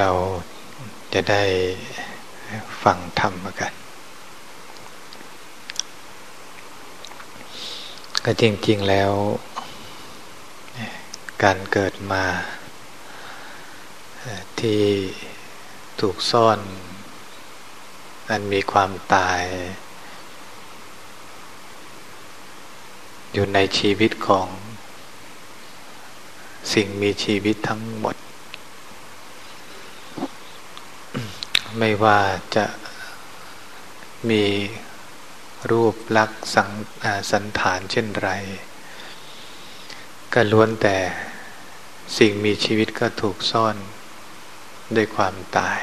เราจะได้ฟังธรรมกัน ก็จริง ๆ แล้ว การเกิดมาที่ถูกซ่อนอันมีความตาย อยู่ในชีวิตของสิ่งมีชีวิตทั้งหมด ไม่ว่าจะมีรูปลักษณ์สันฐานเช่นไร ก็ล้วนแต่สิ่งมีชีวิตก็ถูกซ่อนด้วยความตาย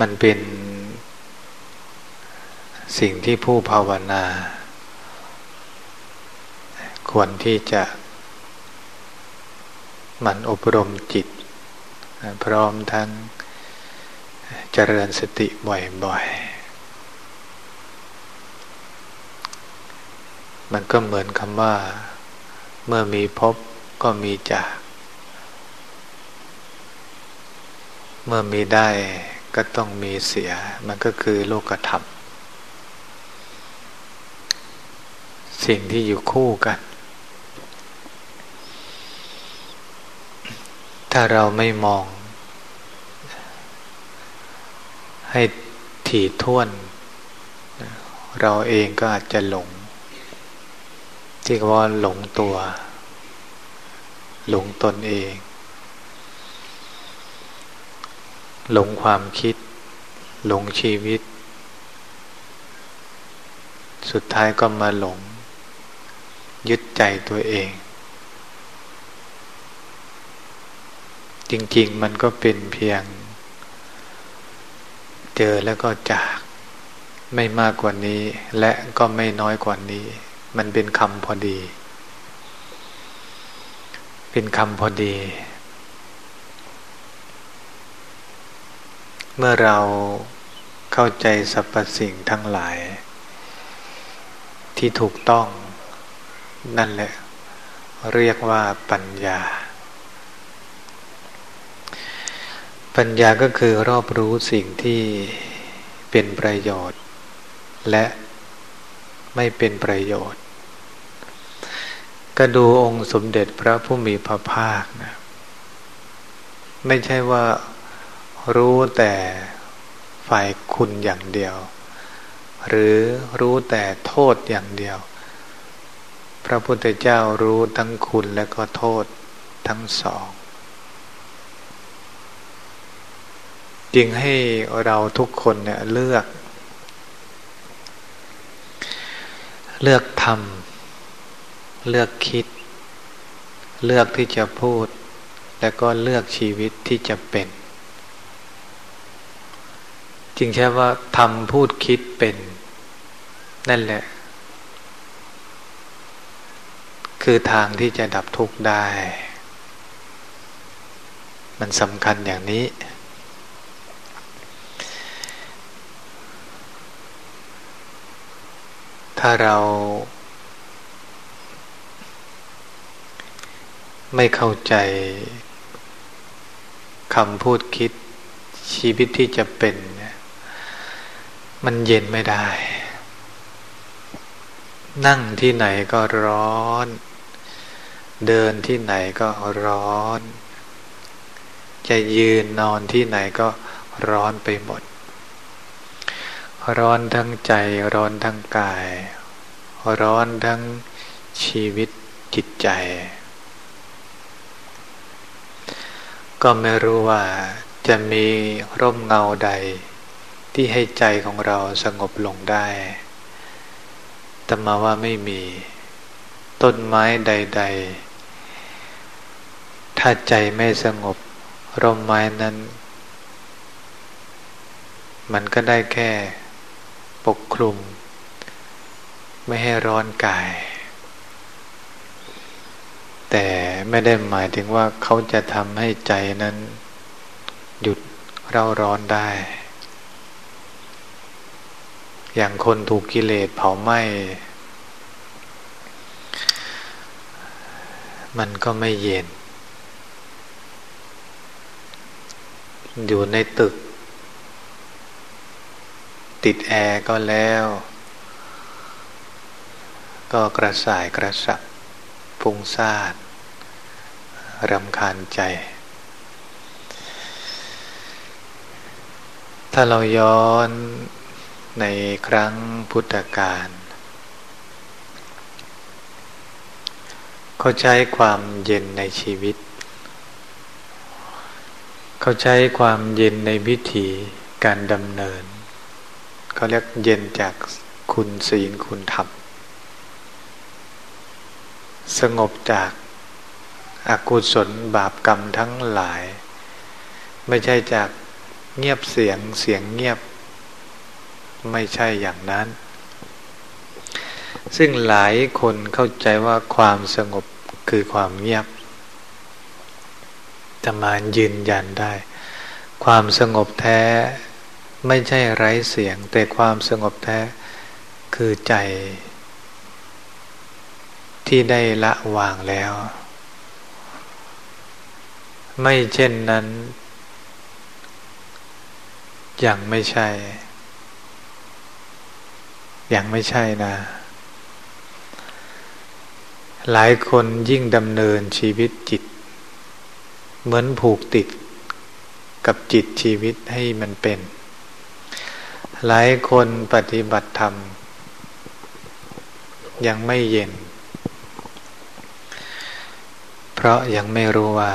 มันเป็นสิ่งที่ผู้ภาวนา ควรที่จะ มันอบรมจิต พร้อมทั้งเจริญสติบ่อยๆ มันก็เหมือนคำว่า เมื่อมีพบก็มีจาก เมื่อมีได้ก็ต้องมีเสีย มันก็คือโลกธรรม สิ่งที่อยู่คู่กัน ถ้าเราไม่มอง ให้ถี่ถ้วน เราเองก็อาจจะหลง ที่ว่าหลงตัว หลงตนเอง หลงความคิด หลงชีวิต สุดท้ายก็มาหลง ยึดใจตัวเอง จริง ๆ มันก็เป็นเพียง เจอแล้วก็จาก ไม่มากกว่านี้ และก็ไม่น้อยกว่านี้ มันเป็นคำพอดี เป็นคำพอดี เมื่อเราเข้าใจสรรพสิ่งทั้งหลาย ที่ถูกต้องนั่นแหละ เรียกว่าปัญญา ปัญญาก็คือรอบรู้สิ่งที่เป็นประโยชน์ และไม่เป็นประโยชน์ ก็ดูองค์สมเด็จพระผู้มีพระภาคนะไม่ใช่ว่ารู้แต่ฝ่ายคุณอย่างเดียว หรือรู้แต่โทษอย่างเดียว พระพุทธเจ้ารู้ทั้งคุณและก็โทษทั้งสอง จึงให้เราทุกคนเนี่ยเลือก เลือกทำเลือกคิด เลือกที่จะพูด แล้วก็เลือกชีวิตที่จะเป็น จึงใช่ว่าทำพูดคิดเป็น นั่นแหละ คือทางที่จะดับทุกข์ได้ มันสำคัญอย่างนี้ ถ้าเราไม่เข้าใจคำพูดคิดชีวิตที่จะเป็นมันเย็นไม่ได้ นั่งที่ไหนก็ร้อน เดินที่ไหนก็ร้อน จะยืนนอนที่ไหนก็ร้อนไปหมด ร้อนทั้งใจร้อนทั้งกาย ร้อนทั้งชีวิตจิตใจ ก็ไม่รู้ว่าจะมีร่มเงาใด ที่ให้ใจของเราสงบลงได้ แต่มาว่าไม่มี ต้นไม้ใด ๆ ถ้าใจไม่สงบ ร่มไม้นั้น มันก็ได้แค่ ปกคลุม ไม่ให้ร้อนกาย แต่ไม่ได้หมายถึงว่าเขาจะทำให้ใจนั้น หยุดเร่าร้อนได้ อย่างคนถูกกิเลสเผาไหม้มันก็ไม่เย็น อยู่ในตึก ติดแอร์ก็แล้ว ก็กระส่ายกระสับพุงซ่านรำคาญใจ ถ้าเราย้อนในครั้งพุทธกาลเขาใช้ความเย็นในชีวิต เขาใช้ความเย็นในวิถีการดำเนิน เขาเรียกเย็นจากคุณศีลคุณธรรม สงบจากอากุศลบาปกรรมทั้งหลาย ไม่ใช่จากเงียบเสียงเสียงเงียบ ไม่ใช่อย่างนั้น ซึ่งหลายคนเข้าใจว่าความสงบคือความเงียบจะมายืนยันได้ ความสงบแท้ ไม่ใช่ไร้เสียง แต่ความสงบแท้คือใจ ที่ได้ละวางแล้ว ไม่เช่นนั้น ยังไม่ใช่ ยังไม่ใช่นะ หลายคนยิ่งดำเนินชีวิตจิต เหมือนผูกติดกับจิตชีวิตให้มันเป็น หลายคนปฏิบัติธรรม ยังไม่เย็น เพราะยังไม่รู้ว่า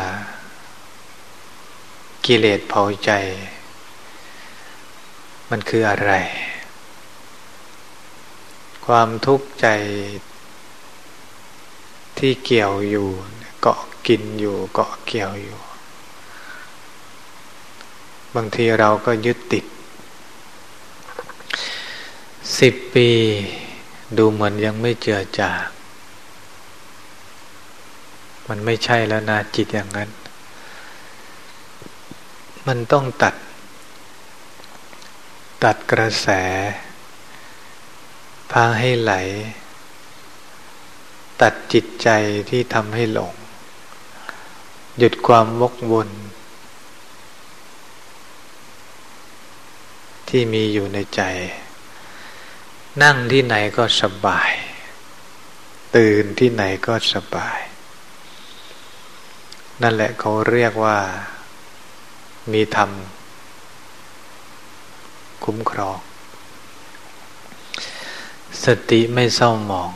กิเลสเผาใจ มันคืออะไร ความทุกข์ใจที่เกี่ยวอยู่ เกาะกินอยู่ เกาะเกี่ยวอยู่ บางทีเราก็ยึดติด สิบปีดูเหมือนยังไม่เจือจางมันไม่ใช่แล้วนะจิตอย่างนั้น มันต้องตัด ตัดกระแส พาให้ไหล ตัดจิตใจที่ทำให้หลง หยุดความวกวน ที่มีอยู่ในใจ นั่งที่ไหนก็สบาย ตื่นที่ไหนก็สบาย นั่นแหละเขาเรียกว่า มีธรรม คุ้มครอง สติไม่เศร้าหมอง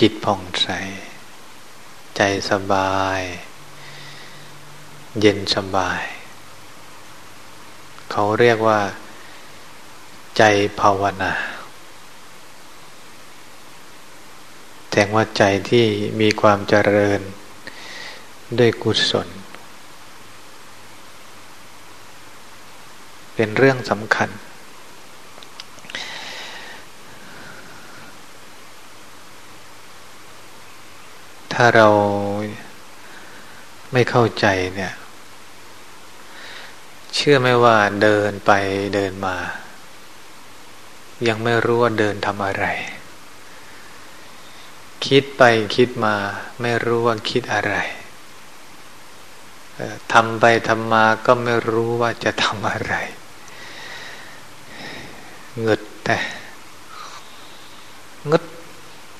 จิตผ่องใส ใจสบาย เย็นสบาย เขาเรียกว่า ใจภาวนาแส ดงว่าใจที่มีความเจริญด้วยกุศล เป็นเรื่องสำคัญ ถ้าเราไม่เข้าใจเนี่ย เชื่อไหมว่าเดินไปเดินมา ยังไม่รู้ว่าเดินทำอะไร คิดไปคิดมาไม่รู้ว่าคิดอะไรทำไปทำมาก็ไม่รู้ว่าจะทำอะไรเงึดแต่งึด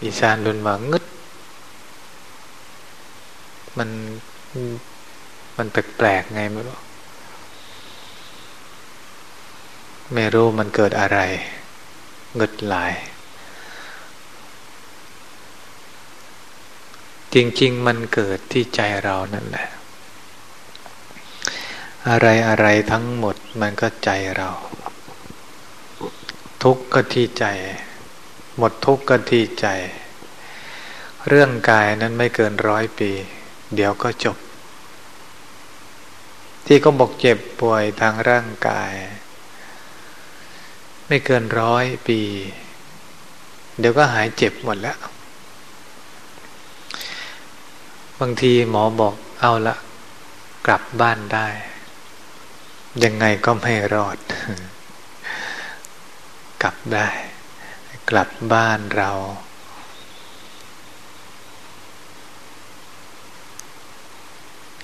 อีสานโดนมางึดมันมันแปลกๆไงไม่รู้ไม่รู้มันเกิดอะไรเงึดหลาย จริง ๆ มันเกิดที่ใจเรานั่นแหละ อะไรอะไรทั้งหมดมันก็ใจเรา ทุกข์ก็ที่ใจ หมดทุกข์ก็ที่ใจ เรื่องกายนั้นไม่เกินร้อยปี เดี๋ยวก็จบ ที่ก็บอกเจ็บป่วยทางร่างกาย ไม่เกินร้อยปี เดี๋ยวก็หายเจ็บหมดแล้ว บางทีหมอบอกเอาละกลับบ้านได้ ยังไงก็ไม่รอด กลับได้ กลับบ้านเรา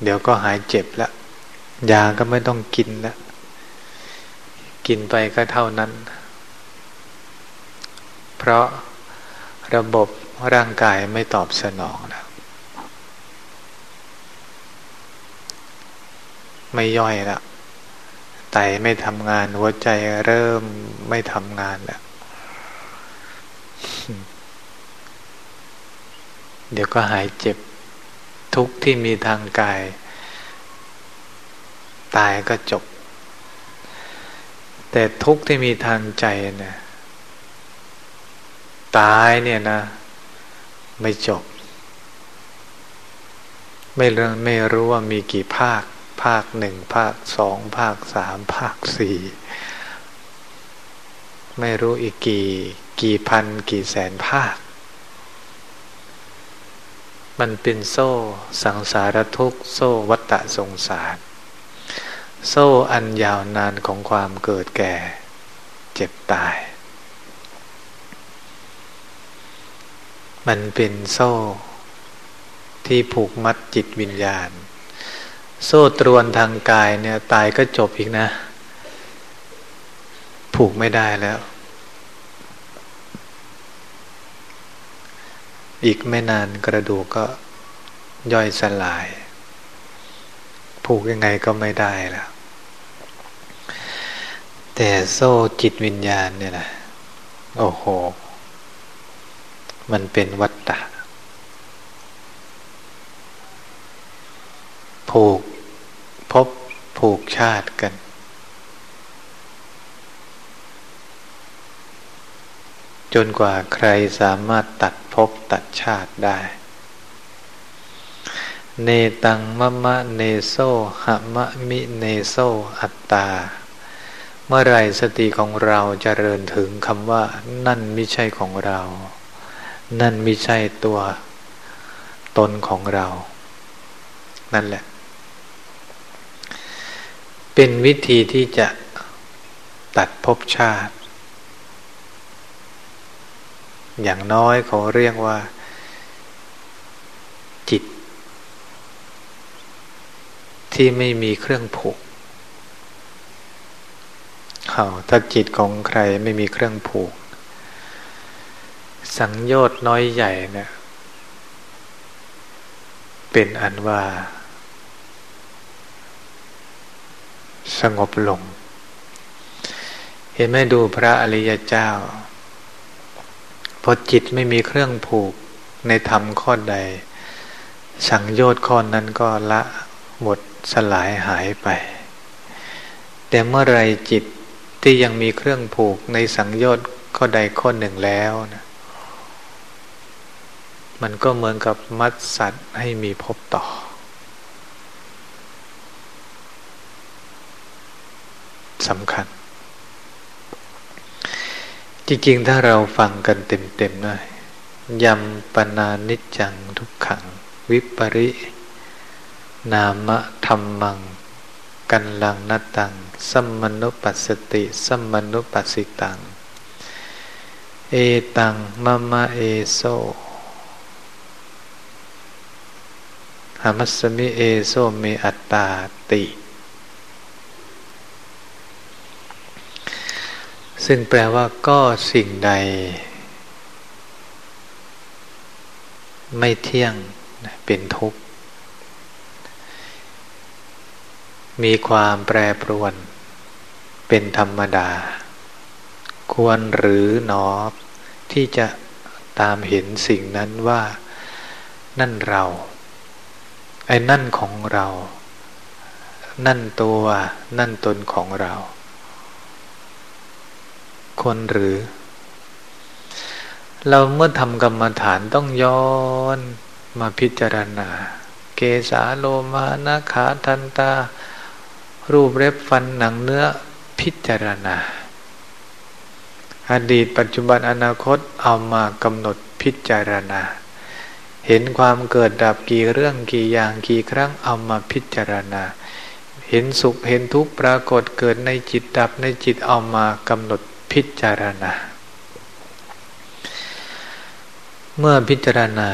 เดี๋ยวก็หายเจ็บแล้วยาก็ไม่ต้องกินแล้วกินไปก็เท่านั้น เพราะระบบร่างกายไม่ตอบสนองแล้ ไม่ย่อยแล้วไตไม่ทำงานหัวใจเริ่มไม่ทำงานแล้วเดี๋ยวก็หายเจ็บทุกที่มีทางกาย ตายก็จบ แต่ทุกที่มีทางใจเนี่ยตายเนี่ยนะ ไม่จบ ไม่เรื่องไม่รู้ว่ามีกี่ภาค ภาคหนึ่งภาคสองภาคสามภาคสี่ไม่รู้อีกกี่กี่พันกี่แสนภาค มันเป็นโซ่ สังสารทุกโซ่วัตตะสงสาร โซ่อันยาวนานของความเกิดแก่ เจ็บตาย มันเป็นโซ่ที่ผูกมัดจิตวิญญาณ โซ่ตรวนทางกายเนี่ย ตายก็จบอีกนะ ผูกไม่ได้แล้ว อีกไม่นานกระดูกก็ย่อยสลาย ผูกยังไงก็ไม่ได้แล้ว แต่โซ่จิตวิญญาณเนี่ยนะ โอ้โห มันเป็นวัตตะ ผูกพบผูกชาติกัน จนกว่าใครสามารถตัดภพตัดชาติได้ เนตังมะมะเนโซหะมะมิเนโซอัตตา เมื่อไรสติของเราจเจริญถึงคำว่า นั่นไม่ใช่ของเรา นั่นไม่ใช่ตัวตนของเรา นั่นแหละ เป็นวิธีที่จะตัดภพชาติ อย่างน้อยเขาเรียกว่า จิต ที่ไม่มีเครื่องผูกเอาถ้าจิตของใครไม่มีเครื่องผูก สังโยชน์น้อยใหญ่เนี่ยเป็นอันว่า สงบลง เห็นไหมดูพระอริยเจ้า พอจิตไม่มีเครื่องผูกในธรรมข้อใด สังโยชน์ข้อนั้นก็ละหมดสลายหายไป แต่เมื่อไรจิตที่ยังมีเครื่องผูกในสังโยชน์ข้อใดข้อหนึ่งแล้วนะมันก็เหมือนกับมัดสัตว์ให้มีพบต่อ สำคัญ จริงๆ ถ้าเราฟังกันเต็มๆนะยำปนานิจจังทุกขัง วิปริ นามะธรรมัง กันลังนตัง สัมมนุปัสสติสัมมนุปัสสิตัง เอตังมะมะเอโซหามัสมิเอโซเมอัตตาติ ซึ่งแปลว่าก็สิ่งใด ไม่เที่ยงเป็นทุกข์ มีความแปรปรวน เป็นธรรมดา ควรหรือหนอที่จะตามเห็นสิ่งนั้นว่า นั่นเรา ไอ้นั่นของเรา นั่นตัว นั่นตนของเรา คนหรือ เราเมื่อทำกรรมฐานต้องย้อนมาพิจารณา เกสาโลมานาขาทันตา รูปเร็บฟันหนังเนื้อพิจารณา อดีตปัจจุบันอนาคตเอามากำหนดพิจารณา เห็นความเกิดดับกี่เรื่องกี่อย่างกี่ครั้งเอามาพิจารณาเห็นสุขเห็นทุกข์ปรากฏเกิดในจิตดับในจิตเอามากำหนด พิจารณา เมื่อพิจารณา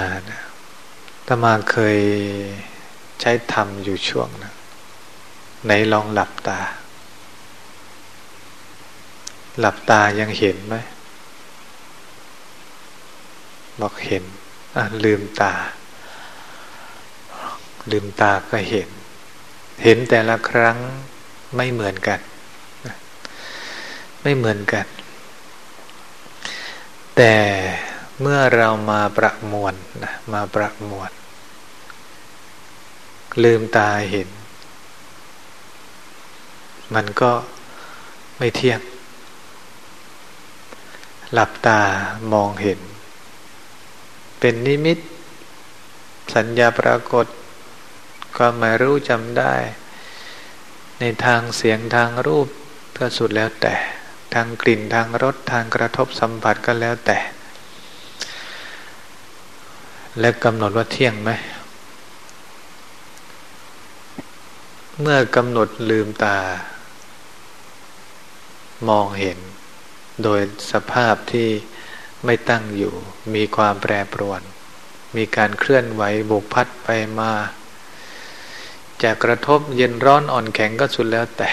ตมาเคยใช้ทำอยู่ช่วงนะไหนลองหลับตา หลับตายังเห็นไหมบอกเห็นลืมตา ลืมตาก็เห็น เห็นแต่ละครั้งไม่เหมือนกัน ไม่เหมือนกัน แต่เมื่อเรามาประมวลนะมาประมวล ลืมตาเห็น มันก็ไม่เที่ยง หลับตามองเห็น เป็นนิมิต สัญญาปรากฏ ความหมายรู้จำได้ ในทางเสียงทางรูปก็สุดแล้วแต่ ทางกลิ่นทางรสทางกระทบสัมผัสก็แล้วแต่ และกำหนดว่าเที่ยงไหม เมื่อกำหนดลืมตา มองเห็น โดยสภาพที่ไม่ตั้งอยู่ มีความแปรปรวน มีการเคลื่อนไหวบุกพัดไปมาจะกระทบเย็นร้อนอ่อนแข็งก็สุดแล้วแต่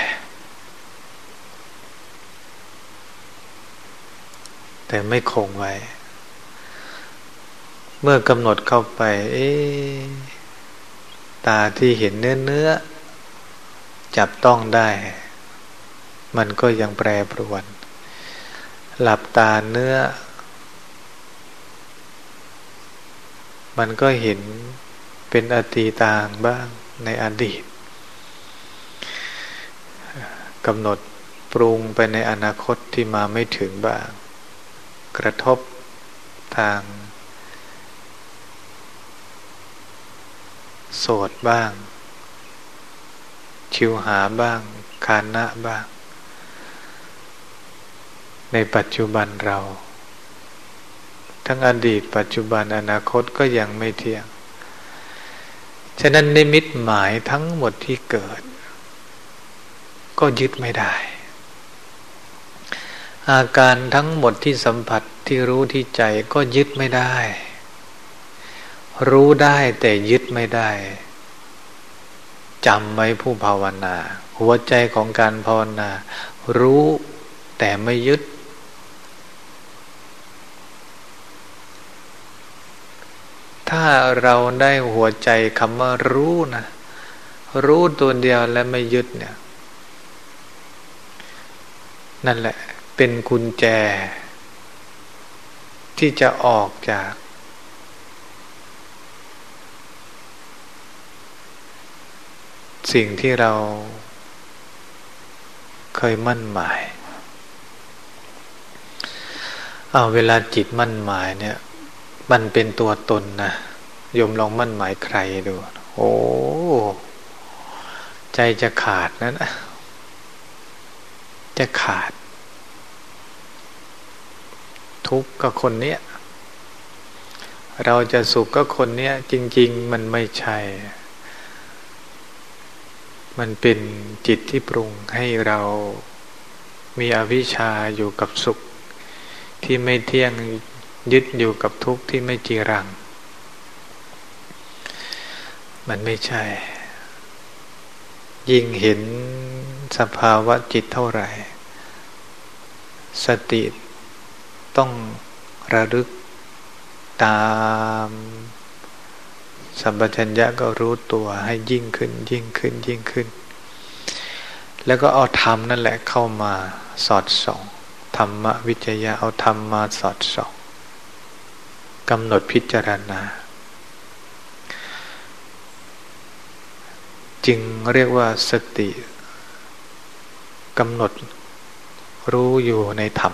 แต่ไม่คงไว้ เมื่อกำหนดเข้าไป เอ๊ตาที่เห็นเนื้อเนื้อ จับต้องได้ มันก็ยังแปรปรวน หลับตาเนื้อ มันก็เห็นเป็นอตีตางบ้างในอดีตกำหนดปรุงไปในอนาคตที่มาไม่ถึงบ้าง กระทบทาง โสดบ้าง ชิวหาบ้างคานะบ้าง ในปัจจุบันเรา ทั้งอดีตปัจจุบันอนาคตก็ยังไม่เที่ยง ฉะนั้นนิมิตหมายทั้งหมดที่เกิด ก็ยึดไม่ได้ อาการทั้งหมดที่สัมผัสที่รู้ที่ใจก็ยึดไม่ได้ รู้ได้แต่ยึดไม่ได้จำไว้ผู้ภาวนา หัวใจของการภาวนา รู้แต่ไม่ยึด ถ้าเราได้หัวใจคำว่ารู้นะ รู้ตัวเดียวและไม่ยึดเนี่ย นั่นแหละ เป็นกุญแจ ที่จะออกจาก สิ่งที่เราเคยมั่นหมายเอาเวลาจิตมั่นหมายเนี่ย มันเป็นตัวตนนะยมลองมั่นหมายใครดู โอ้ใจจะขาดนะั้นจะขาด ทุกข์กับคนเนี้ย เราจะสุขก็คนเนี้ย จริง ๆ มันไม่ใช่ มันเป็นจิตที่ปรุงให้เรามีอวิชชาอยู่กับสุข ที่ไม่เที่ยงยึดอยู่กับทุกข์ที่ไม่จีรัง มันไม่ใช่ ยิ่งเห็นสภาวะจิตเท่าไหร่ สติ ต้องระลึกตามสัมปชัญญะก็รู้ตัวให้ยิ่งขึ้นยิ่งขึ้นยิ่งขึ้น แล้วก็เอาธรรมนั่นแหละเข้ามาสอดส่องธรรมวิจยะเอาธรรมมาสอดส่องกำหนดพิจารณา จึงเรียกว่าสติกำหนดรู้อยู่ในธรรม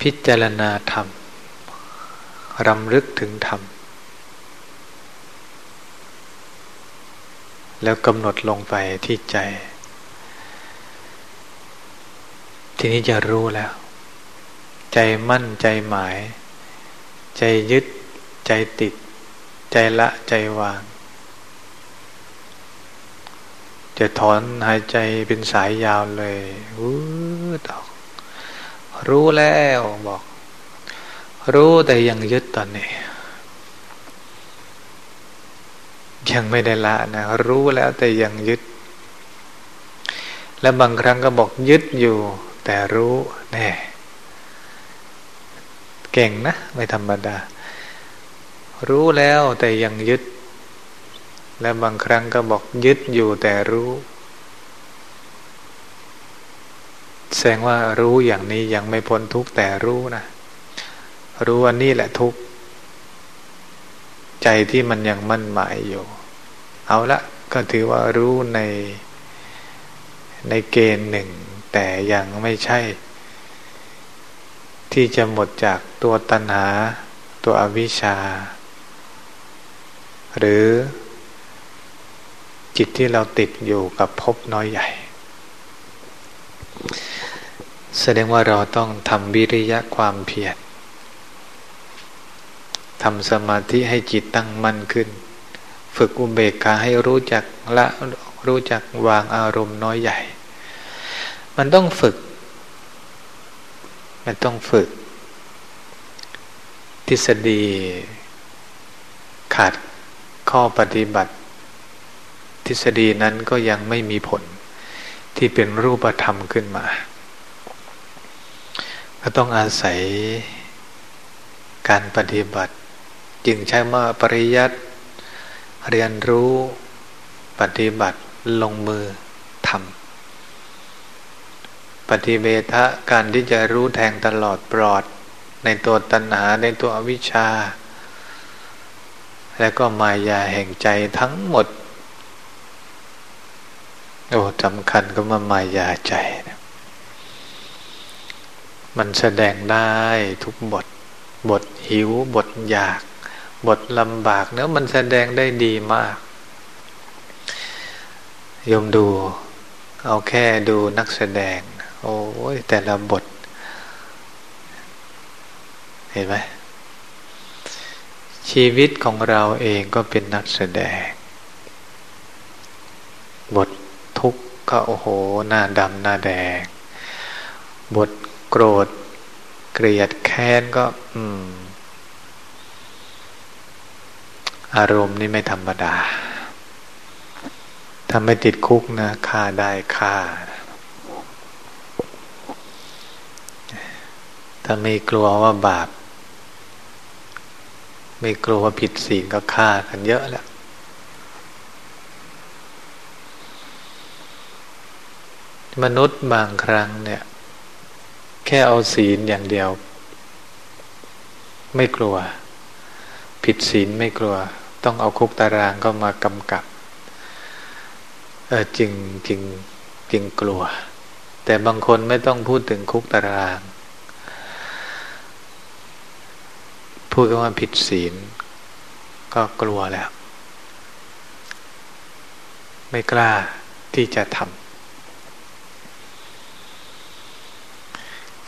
พิจารณาธรรม รำลึกถึงธรรม แล้วกำหนดลงไปที่ใจ ทีนี้จะรู้แล้ว ใจมั่นใจหมาย ใจยึด ใจติด ใจละใจวาง จะถอนหายใจเป็นสายยาวเลยวูดออก รู้แล้วบอก รู้แต่ยังยึดตอนนี้ ยังไม่ได้ละนะ รู้แล้วแต่ยังยึด และบางครั้งก็บอกยึดอยู่ แต่รู้แน่เก่งนะ ไม่ธรรมดา รู้แล้วแต่ยังยึด และบางครั้งก็บอกยึดอยู่แต่รู้ แสดงว่ารู้อย่างนี้ยังไม่พ้นทุกแต่รู้นะ รู้ว่านี่แหละทุกใจที่มันยังมั่นหมายอยู่ เอาละก็ถือว่ารู้ในในเกณฑ์หนึ่ง แต่ยังไม่ใช่ ที่จะหมดจากตัวตัณหา ตัวอวิชชา หรือจิตที่เราติดอยู่กับภพน้อยใหญ่ แสดงว่าเราต้องทำวิริยะความเพียรทำสมาธิให้จิตตั้งมั่นขึ้น ฝึกอุเบกขาให้รู้จักละรู้จักวางอารมณ์น้อยใหญ่ มันต้องฝึก มันต้องฝึก ทฤษฎี ขาดข้อปฏิบัติ ทฤษฎีนั้นก็ยังไม่มีผลที่เป็นรูปธรรมขึ้นมา ก็ต้องอาศัยการปฏิบัติ จึงใช้มาปริยัติเรียนรู้ปฏิบัติลงมือทำปฏิเวทะการที่จะรู้แทงตลอดปลอด ในตัวตัณหาในตัวอวิชชา และก็มายาแห่งใจทั้งหมดโอ้สำคัญก็มามายาใจนะ มันแสดงได้ทุกบท บทหิว บทอยาก บทลำบากเนื้อมันแสดงได้ดีมากยมดู เอาแค่ดูนักแสดง โอ้ยแต่ละบท เห็นไหมชีวิตของเราเองก็เป็นนักแสดง บททุกข์ก็โอ้โห หน้าดำหน้าแดง บท โกรธ เกลียดแค้นก็อืมอารมณ์นี่ไม่ธรรมดาถ้าไม่ติดคุกนะฆ่าได้ฆ่า ถ้าไม่กลัวว่าบาป ไม่กลัวว่าผิดศีลก็ฆ่ากันเยอะแล้วมนุษย์บางครั้งเนี่ย ค่เอาศีลอย่างเดียว ไม่กลัว ผิดศีลไม่กลัว ต้องเอาคุกตารางก็มากำกับเออจริงจริงจริงกลัว แต่บางคนไม่ต้องพูดถึงคุกตาราง พูดว่าผิดศีล ก็กลัวแล้ว ไม่กล้าที่จะทำ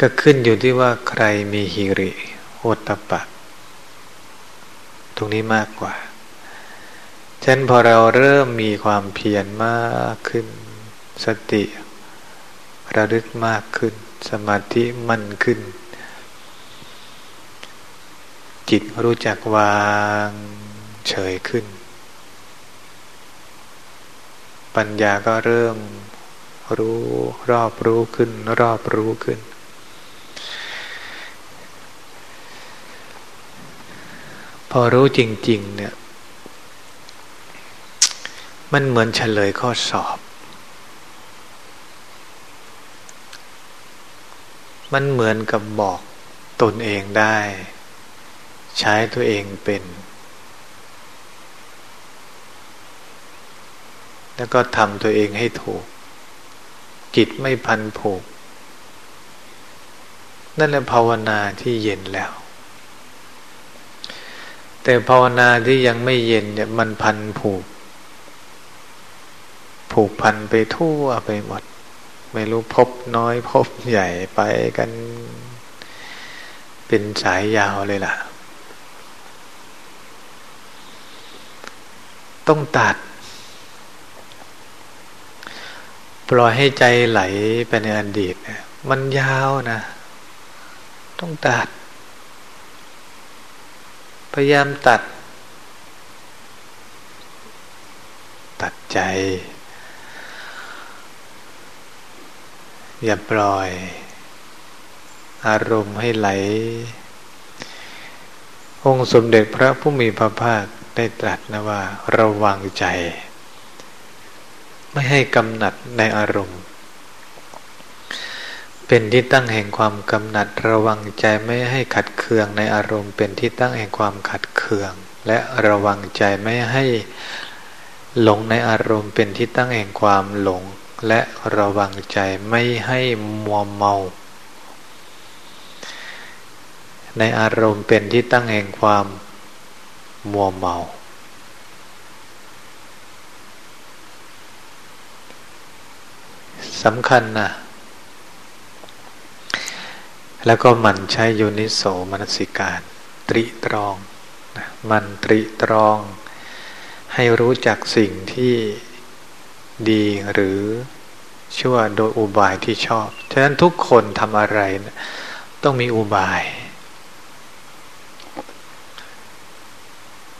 ก็ขึ้นอยู่ที่ว่าใครมีฮิริโอตปะ ตรงนี้มากกว่าฉะนั้นพอเราเริ่มมีความเพียรมากขึ้น สติระลึกมากขึ้น สมาธิมั่นขึ้น จิตรู้จักวางเฉยขึ้น ปัญญาก็เริ่มรู้รอบรู้ขึ้น รอบรู้ขึ้น พอรู้จริง ๆ เนี่ย มันเหมือนเฉลยข้อสอบ มันเหมือนกับบอกตนเองได้ ใช้ตัวเองเป็น แล้วก็ทำตัวเองให้ถูก จิตไม่พันผูก นั่นแหละภาวนาที่เย็นแล้ว แต่ภาวนาที่ยังไม่เย็นเนี่ยมันพันผูก ผูกพันไปทั่วไปหมด ไม่รู้พบน้อยพบใหญ่ไปกัน เป็นสายยาวเลยล่ะ ต้องตัด ปล่อยให้ใจไหลไปในอดีตมันยาวนะ ต้องตัด พยายามตัด ตัดใจ อย่าปล่อย อารมณ์ให้ไหล องค์สมเด็จพระผู้มีพระภาคได้ตรัสนะว่า ระวังใจ ไม่ให้กำหนัดในอารมณ์ เป็นที่ตั้งแห่งความกำหนัดระวังใจไม่ให้ขัดเคืองในอารมณ์ เป็นที่ตั้งแห่งความขัดเคือง และระวังใจไม่ให้หลงในอารมณ์ เป็นที่ตั้งแห่งความหลง และระวังใจไม่ให้มัวเมา ในอารมณ์เป็นที่ตั้งแห่งความมัวเมาสำคัญนะ แล้วก็มันใช้โยนิโสมนสิการ ตริตรองนะมันตริตรอง ให้รู้จักสิ่งที่ดีหรือชั่วโดยอุบายที่ชอบ ฉะนั้นทุกคนทำอะไรนะต้องมีอุบาย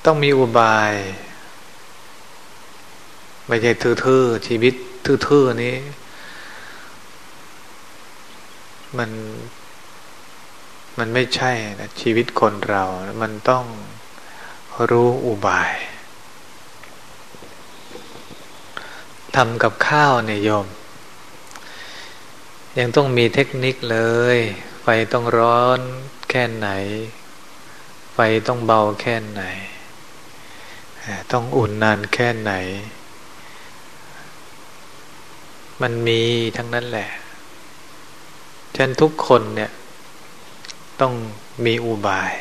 ต้องมีอุบายไม่ใช่ทื่อๆชีวิตทื่อๆนี้ มัน มันไม่ใช่นะชีวิตคนเรา มันต้องรู้อุบายทำกับข้าวเนี่ยโยม ยังต้องมีเทคนิคเลย ไฟต้องร้อนแค่ไหน ไฟต้องเบาแค่ไหน ต้องอุ่นนานแค่ไหน มันมีทั้งนั้นแหละฉันทุกคนเนี่ย ต้องมีอุบาย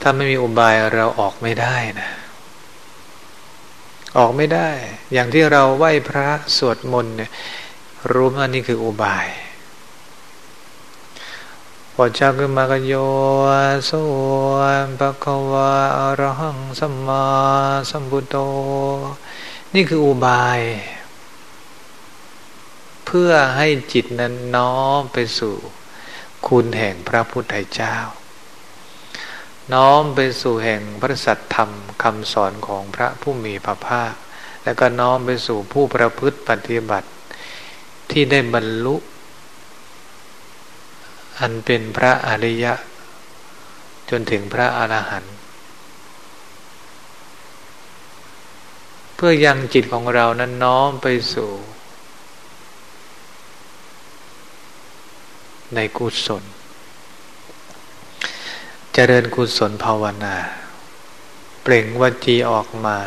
ถ้าไม่มีอุบายเราออกไม่ได้นะ ออกไม่ได้ อย่างที่เราไหว้พระสวดมนต์เนี่ยรู้ว่านี่คืออุบายพอเชักขึ้นมาก็โยโสปะควะอรหังสัมมาสัมพุทโธนี่คืออุบาย เพื่อให้จิตนั้นน้อมไปสู่ คุณแห่งพระพุทธเจ้า น้อมไปสู่แห่งพระสัตธรรมคำสอนของพระผู้มีพระภาค แล้วก็น้อมไปสู่ผู้ประพฤติปฏิบัติ ที่ได้บรรลุ อันเป็นพระอริยะ จนถึงพระอรหันต์เพื่อยังจิตของเรานั้นน้อมไปสู่ ในกุศล เจริญกุศลภาวนา เปล่งวจีออกมา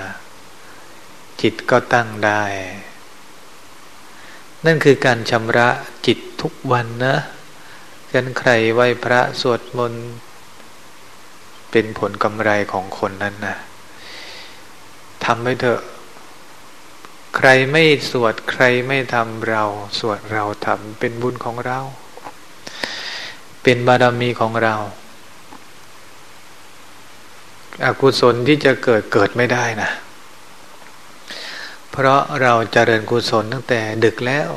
จิตก็ตั้งได้ นั่นคือการชำระจิตทุกวันนะกันใครไหวพระสวดมนต์เป็นผลกำไรของคนนั้นนะทำให้เถอะ ใครไม่สวดใครไม่ทำเรา สวดเราทำเป็นบุญของเรา เป็นบารมีของเรา อกุศลที่จะเกิดเกิดไม่ได้นะ เพราะเราจเจริญกุศลตั้งแต่ดึกแล้ว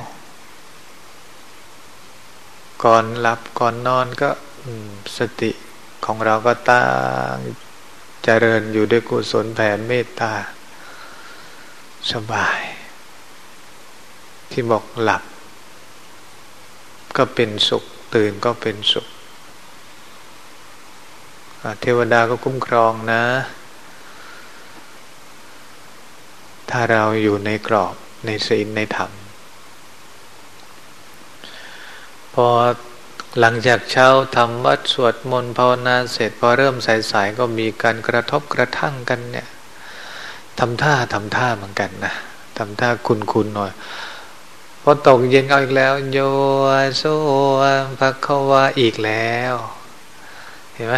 ก่อนหลับก่อนนอนก็สติของเราก็ตั้งเจริญอยู่ด้วยกุศลแผ่เมตตา สบาย ที่บอกหลับ ก็เป็นสุข ตื่นก็เป็นสุขเทวดาก็คุ้มครองนะ ถ้าเราอยู่ในกรอบในศีลในธรรม พอหลังจากเช้าทำวัดสวดมนต์ภาวนาเสร็จ พอเริ่มสายๆก็มีการกระทบกระทั่งกันเนี่ยทำท่าทำท่าเหมือนกันนะทำท่าคุณคุณหน่อย พอตกเย็นเอาอีกแล้ว โยโซภะควาอีกแล้ว เห็นไหม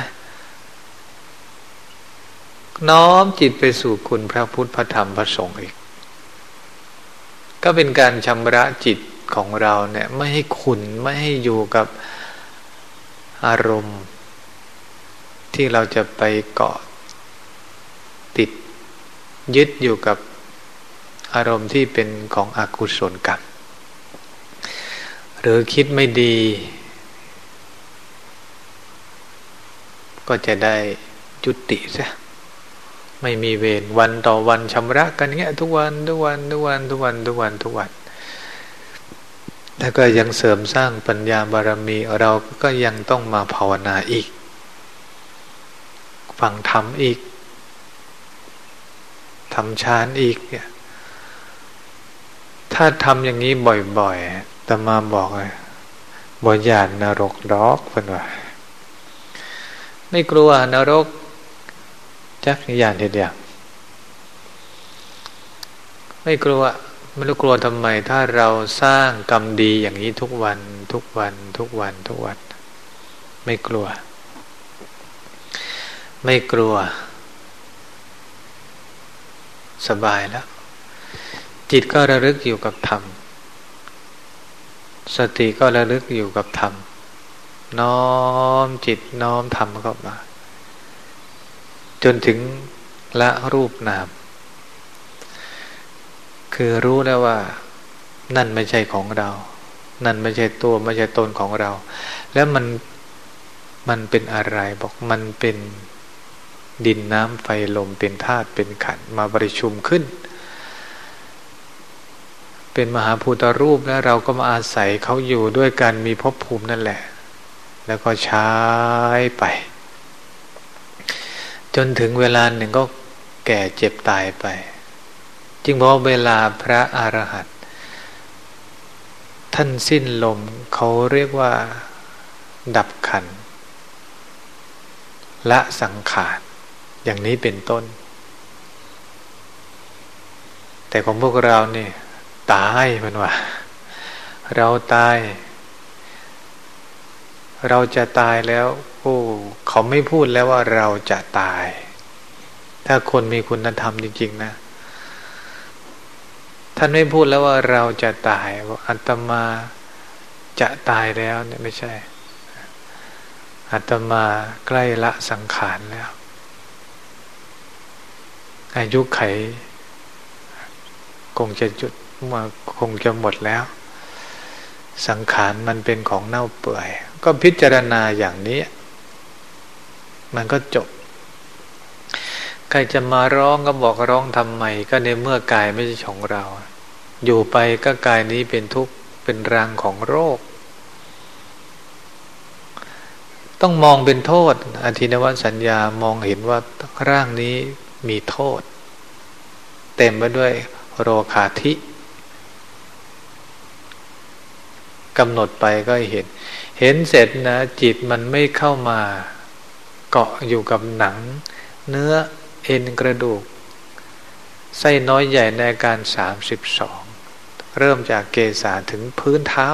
น้อมจิตไปสู่คุณพระพุทธพระธรรมพระสงฆ์อีก ก็เป็นการชำระจิตของเราเนี่ย ไม่ให้ขุนไม่ให้อยู่กับอารมณ์ ที่เราจะไปเกาะติดยึดอยู่กับอารมณ์ที่เป็นของอกุศลกรรม หรือคิดไม่ดี ก็จะได้จุติซะไม่มีเวรวันต่อวันชำระกันเงี้ยทุกวันทุกวันทุกวันทุกวันทุกวันทุกวันแล้วก็ยังเสริมสร้างปัญญาบารมีเราก็ยังต้องมาภาวนาอีก ฟังธรรมอีกทำฌานอีกเนี่ยถ้าทำอย่างนี้บ่อยๆ ต่มาบอกเลยบ่ยานนรกดอกเพื่อนว่าไม่กลัวนรก จักยานเดียวไม่กลัวไม่รู้กลัวทำไม ถ้าเราสร้างกรรมดีอย่างนี้ทุกวัน ทุกวัน ทุกวัน ทุกวัน ไม่กลัว ไม่กลัว สบายแล้ว จิตก็ระลึกอยู่กับธรรม สติก็ระลึกอยู่กับธรรม น้อมจิตน้อมธรรมเข้ามา จนถึงละรูปนาม คือรู้แล้วว่า นั่นไม่ใช่ของเรา นั่นไม่ใช่ตัวไม่ใช่ตนของเรา แล้วมันมันเป็นอะไรบอกมันเป็นดินน้ำไฟลมเป็นธาตุเป็นขันมาประชุมขึ้น เป็นมหาภูตรูปแล้วเราก็มาอาศัยเขาอยู่ด้วยกันมีภพภูมินั่นแหละ แล้วก็ใช้ไป จนถึงเวลาหนึ่งก็แก่เจ็บตายไป จึงบอกเวลาพระอรหันต์ท่านสิ้นลมเขาเรียกว่า ดับขันละสังขารอย่างนี้เป็นต้น แต่ของพวกเราเนี่ย ตายมันว่า เราตาย เราจะตายแล้วโอ้เขาไม่พูดแล้วว่าเราจะตาย ถ้าคนมีคุณธรรมจริง ๆ นะท่านไม่พูดแล้วว่าเราจะตายว่าอัตมาจะตายแล้วเนี่ยไม่ใช่อัตมาใกล้ละสังขารแล้ว อายุไขคงจะจุด มาคงจะหมดแล้ว สังขารมันเป็นของเน่าเปื่อย ก็พิจารณาอย่างนี้ มันก็จบ ใครจะมาร้องก็บอกร้องทำไม ก็ในเมื่อกายไม่ใช่ของเรา อยู่ไปก็กายนี้เป็นทุกข์เป็นรังของโรค ต้องมองเป็นโทษอธินวัตสัญญามองเห็นว่าร่างนี้มีโทษ เต็มไปด้วยโรคาธิ กำหนดไปก็เห็น เห็นเสร็จนะ จิตมันไม่เข้ามา เกาะอยู่กับหนัง เนื้อเอ็นกระดูก ไส้น้อยใหญ่ในอาการสามสิบสองเริ่มจากเกษาถึงพื้นเท้า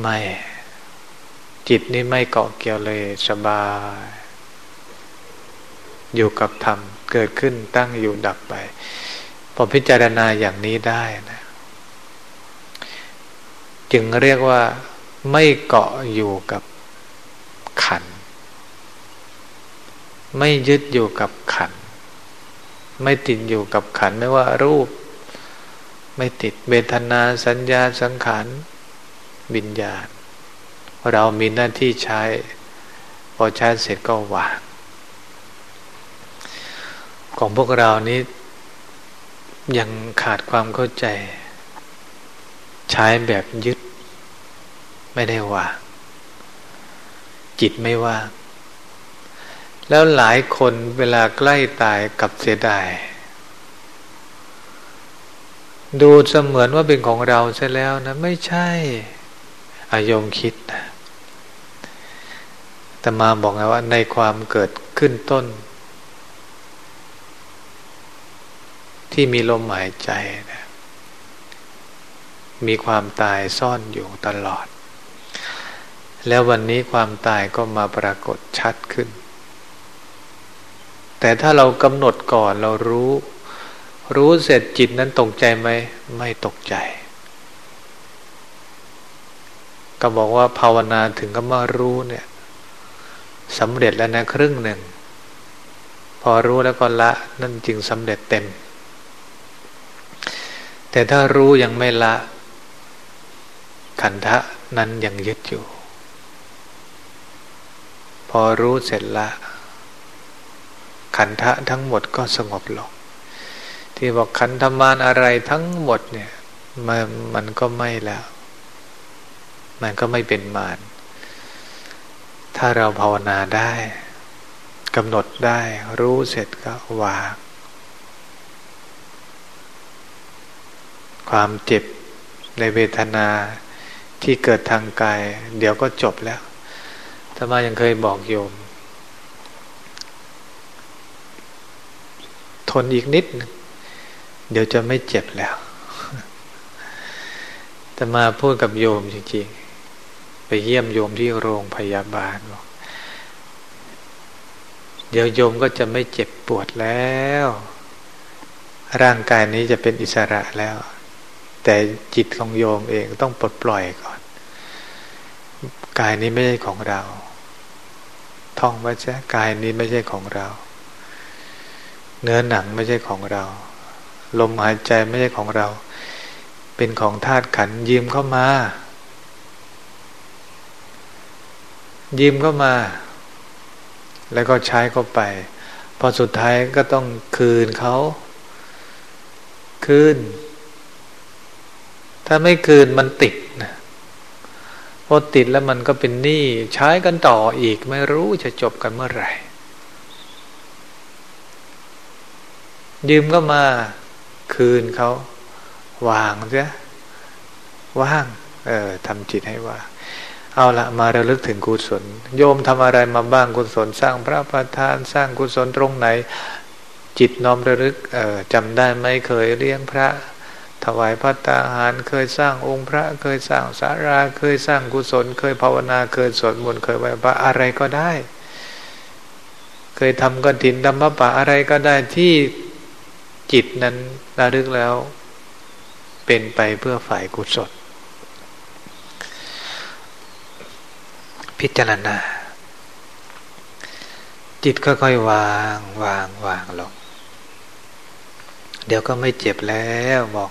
ไม่ จิตนี่ไม่เกาะเกี่ยวเลยสบาย อยู่กับธรรม เกิดขึ้นตั้งอยู่ดับไป พอพิจารณาอย่างนี้ได้นะ จึงเรียกว่าไม่เกาะอยู่กับขัน ไม่ยึดอยู่กับขัน ไม่ติดอยู่กับขันไม่ว่ารูป ไม่ติดเบทนาสัญญาสังขารบิญญาณ เรามีหน้าที่ใช้ พอใช้เสร็จก็วาง ของพวกเรานี้ยังขาดความเข้าใจ ใช้แบบยึด ไม่ได้ว่างจิตไม่ว่างแล้วหลายคนเวลาใกล้ตายกับเสียดาย ดูเสมือนว่าเป็นของเราใช่แล้วนะ ไม่ใช่อายมคิดนะแต่มาบอกไงว่าในความเกิดขึ้นต้น ที่มีลมหายใจ มีความตายซ่อนอยู่ตลอด แล้ววันนี้ความตายก็มาปรากฏชัดขึ้น แต่ถ้าเรากำหนดก่อนเรารู้ รู้เสร็จจิตนั้นตกใจไหมไม่ตกใจ ก็บอกว่าภาวนาถึงก็มารู้เนี่ยสำเร็จแล้วนะครึ่งหนึ่ง พอรู้แล้วก็ละนั่นจึงสำเร็จเต็ม แต่ถ้ารู้ยังไม่ละ ขันธะนั้นยังยึดอยู่ พอรู้เสร็จละ ขันธะทั้งหมดก็สงบลง ที่บอกขันธมานอะไรทั้งหมดเนี่ยมันมันก็ไม่แล้ว มันก็ไม่เป็นมารถ้าเราภาวนาได้กำหนดได้รู้เสร็จก็วางความเจ็บในเวทนา ที่เกิดทางกาย เดี๋ยวก็จบแล้วธรรมายังเคยบอกโยม ทนอีกนิด เดี๋ยวจะไม่เจ็บแล้วแต่มาพูดกับโยมจริงๆ ไปเยี่ยมโยมที่โรงพยาบาลบอกเดี๋ยวโยมก็จะไม่เจ็บปวดแล้ว ร่างกายนี้จะเป็นอิสระแล้ว แต่จิตของโยมเองต้องปลดปล่อยก่อน กายนี้ไม่ใช่ของเรา ท่องไว้ใช่กายนี้ไม่ใช่ของเรา เนื้อหนังไม่ใช่ของเรา ลมหายใจไม่ใช่ของเรา เป็นของธาตุขันยืมเข้ามา ยืมเข้ามา แล้วก็ใช้เข้าไป พอสุดท้ายก็ต้องคืนเขา คืน ถ้าไม่คืนมันติดนะ พอติดแล้วมันก็เป็นหนี้ใช้กันต่ออีกไม่รู้จะจบกันเมื่อไหร่ ยืมก็มาคืนเขาวางเสียว่าง เออทำจิตให้ว่างเอาละมาระลึกถึงกุศล โยมทำอะไรมาบ้างกุศล สร้างพระประธานสร้างกุศลตรงไหน จิตน้อมระลึกเออจำได้ไหมเคยเลี้ยงพระ ถวายพระตาหารเคยสร้างองค์พระเคยสร้างสาราเคยสร้างกุศล เคยภาวนาเคยสวดมนต์เคยไหว้พระอะไรก็ได้ เคยทำกฐินธรรมปะอะไรก็ได้ที่จิตนั้นระลึกแล้ว เป็นไปเพื่อฝ่ายกุศล พิจารณา จิตค่อยๆวางวางวางลงเดี๋ยวก็ไม่เจ็บแล้วบอก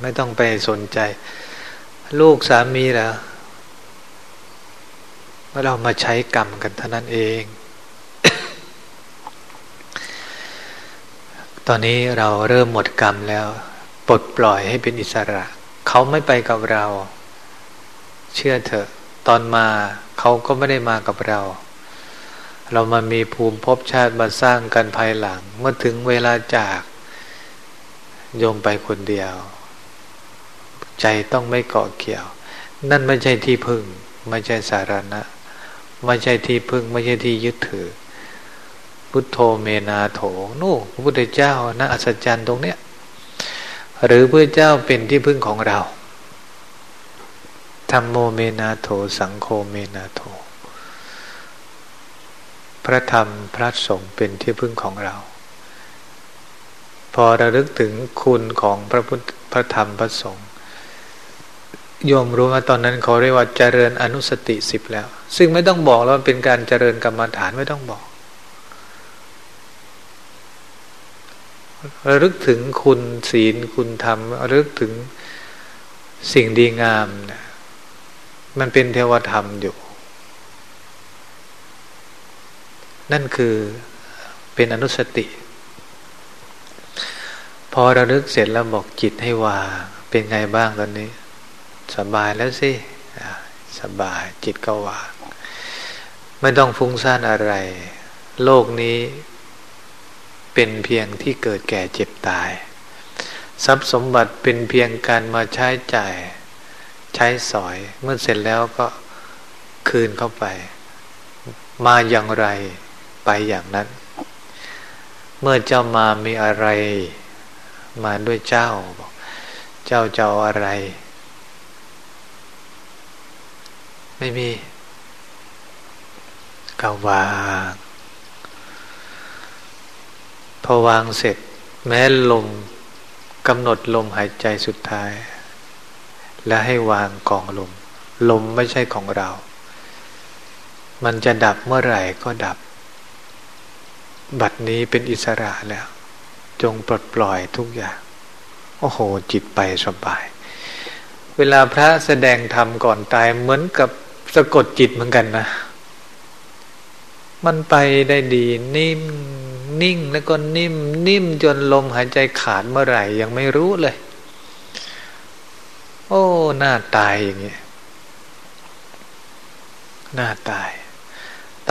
ไม่ต้องไปสนใจ ลูกสามีแล้วว่าเรามาใช้กรรมกันเท่านั้นเอง ตอนนี้เราเริ่มหมดกรรมแล้ว ปลดปล่อยให้เป็นอิสระ เขาไม่ไปกับเรา เชื่อเถอะ ตอนมาเขาก็ไม่ได้มากับเรา เรามามีภูมิภพชาติมาสร้างกันภายหลัง เมื่อถึงเวลาจากโยมไปคนเดียว ใจต้องไม่เกาะเกี่ยว นั่นไม่ใช่ที่พึ่ง ไม่ใช่สารณะ ไม่ใช่ที่พึ่ง ไม่ใช่ที่ยึดถือ พุทโธเมนาโถนู่พระพุทธเจ้านะอัศจรรย์ตรงเนี้ยหรือพระเจ้าเป็นที่พึ่งของเราธรรมโมเมนาโถสังโฆเมนาโถ พระธรรมพระสงฆ์เป็นที่พึ่งของเรา พอระลึกถึงคุณของพระพุทธพระธรรมพระสงฆ์ โยมรู้ว่าตอนนั้นเขาเรียกว่าเจริญอนุสติสิบแล้ว ซึ่งไม่ต้องบอกแล้วมันเป็นการเจริญกรรมฐานไม่ต้องบอกระลึกถึงคุณศีลคุณธรรมระลึกถึงสิ่งดีงามนะมันเป็นเทวธรรมอยู่ นั่นคือเป็นอนุสติ พอระลึกเสร็จแล้วบอกจิตให้วางเป็นไงบ้างตอนนี้ สบายแล้วสิสบายจิตก็วาง ไม่ต้องฟุ้งซ่านอะไร โลกนี้เป็นเพียงที่เกิดแก่เจ็บตาย ทรัพย์สมบัติเป็นเพียงการมาใช้จ่ายใช้สอย เมื่อเสร็จแล้วก็คืนเข้าไป มาอย่างไรไปอย่างนั้น เมื่อเจ้ามามีอะไรมาด้วยเจ้าบอกเจ้าจะเอาอะไร ไม่มีก็วาง พอวางเสร็จ แม้ลมกำหนดลมหายใจสุดท้าย และให้วางกองลม ลมไม่ใช่ของเรา มันจะดับเมื่อไหร่ก็ดับ บัดนี้เป็นอิสระแล้ว จงปลดปล่อยทุกอย่าง โอ้โห จิตไปสบาย เวลาพระแสดงธรรมก่อนตายเหมือนกับ สะกดจิตเหมือนกันนะ มันไปได้ดีนิ่มนิ่งแล้วก็นิ่ม นิ่มจนลมหายใจขาดเมื่อไหร่ยังไม่รู้เลย โอ้หน้าตายอย่างเงี้ยหน้าตาย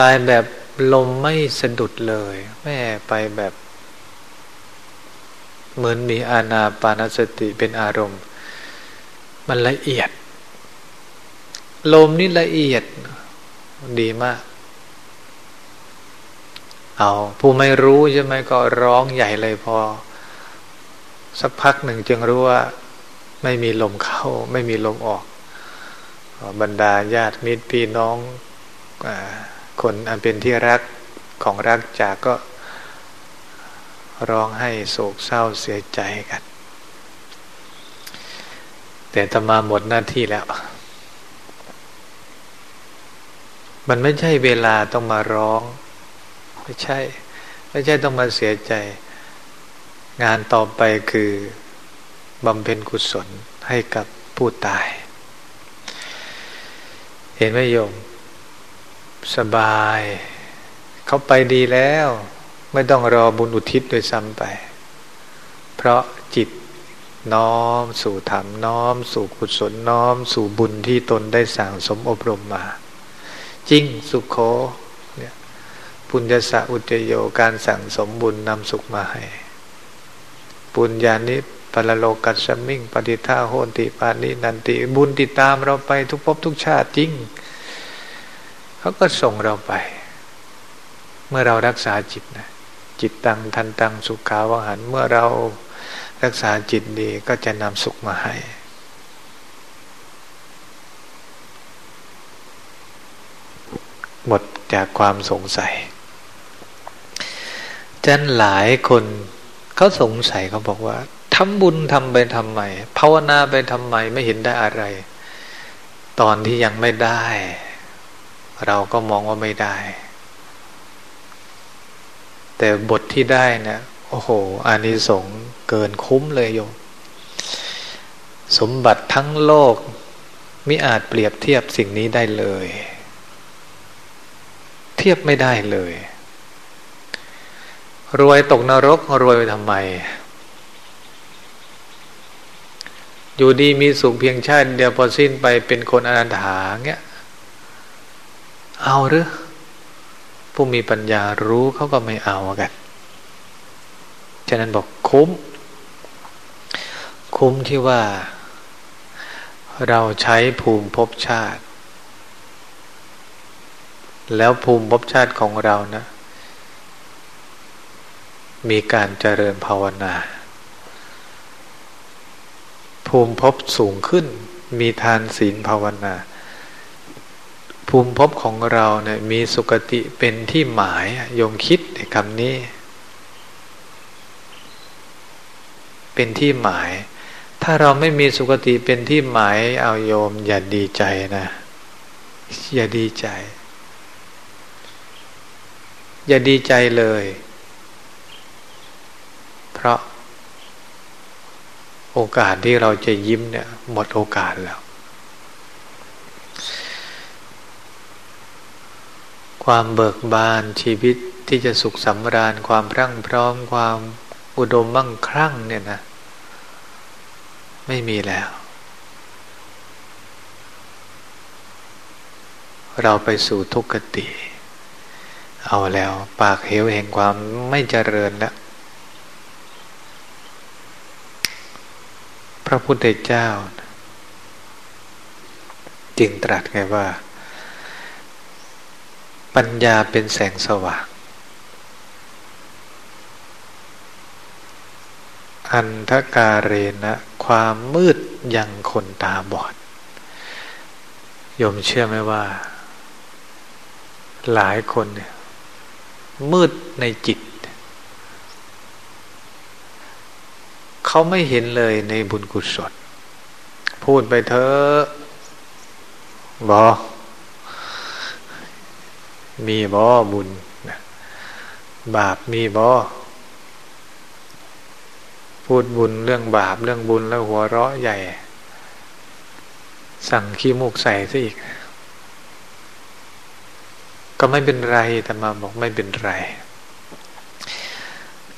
ตายแบบลมไม่สะดุดเลยแม่ไปแบบ เหมือนมีอาณาปานสติเป็นอารมณ์ มันละเอียด ลมนี่ละเอียด ดีมาก เอาผู้ไม่รู้ใช่ไหมก็ร้องใหญ่เลยพอ สักพักหนึ่งจึงรู้ว่า ไม่มีลมเข้า ไม่มีลมออก บรรดาญาติมิตรพี่น้องคนอันเป็นที่รักของรักจากก็ร้องให้โศกเศร้าเสียใจกัน แต่ตมาหมดหน้าที่แล้ว มันไม่ใช่เวลาต้องมาร้อง ไม่ใช่ ไม่ใช่ต้องมาเสียใจ งานต่อไปคือบำเพ็ญกุศลให้กับผู้ตาย เห็นไหมโยม สบาย เขาไปดีแล้ว ไม่ต้องรอบุญอุทิศโดยซ้ำไป เพราะจิตน้อมสู่ธรรมน้อมสู่กุศลน้อมสู่บุญที่ตนได้สั่งสมอบรมมา จริงสุขโขเนี่ยปุญญาสะอุจโยการสั่งสมบุญนำสุขมาให้ปุญญานิปรโลกัสมิงปฏิท่าโหติปานินันติ บุญติดตามเราไปทุกภพทุกชาติจริงเขาก็ส่งเราไป เมื่อเรารักษาจิตนะจิตตังทันตังสุขาวหันเมื่อเรารักษาจิตดีก็จะนำสุขมาให้ หมดจากความสงสัยจันหลายคนเขาสงสัยเขาบอกว่าทำบุญทำไปทำไมภาวนาไปทำไมไม่เห็นได้อะไร ตอนที่ยังไม่ได้ เราก็มองว่าไม่ได้ แต่บทที่ได้เนะี่ยโอ้โหอานิสงส์เกินคุ้มเลยโยมสมบัติทั้งโลก ไมิอาจเปรียบเทียบสิ่งนี้ได้เลย เทียบไม่ได้เลย รวยตกนรกรวยไปทำไม อยู่ดีมีสุขเพียงชาติ เดียวพอสิ้นไปเป็นคนอนันถาเงี้ย เอาหรือผู้มีปัญญารู้เขาก็ไม่เอากัน ฉะนั้นบอกคุ้ม คุ้มที่ว่าเราใช้ภูมิภพชาติ แล้วภูมิภพชาติของเรานะมีการเจริญภาวนา ภูมิภพสูงขึ้น มีทานศีลภาวนา ภูมิภพของเราเนี่ยมีสุคติเป็นที่หมายโยมคิดในคำนี้ เป็นที่หมาย ถ้าเราไม่มีสุคติเป็นที่หมายเอาโยมอย่าดีใจนะ อย่าดีใจ อย่าดีใจเลย เพราะ โอกาสที่เราจะยิ้มเนี่ย หมดโอกาสแล้ว ความเบิกบานชีวิตที่จะสุขสำราญความพรั่งพร้อมความอุดมมั่งครั่งเนี่ยนะ ไม่มีแล้ว เราไปสู่ทุกขติ เอาแล้ว ปากเหวแห่งความไม่เจริญแล้วพระพุทธเจ้า จึงตรัสไงว่า ปัญญาเป็นแสงสว่าง อันทกาเรนะความมืดยังคนตาบอดยมเชื่อไหมว่า หลายคนเนี่ย มืดในจิต เขาไม่เห็นเลยในบุญกุศลพูดไปเถอะบอมีบ่บุญ บาปมีบ่พูดบุญเรื่องบาปเรื่องบุญแล้วหัวเราะใหญ่ สั่งขี้มูกใส่ซะอีก ก็ไม่เป็นไรแต่มาบอกไม่เป็นไร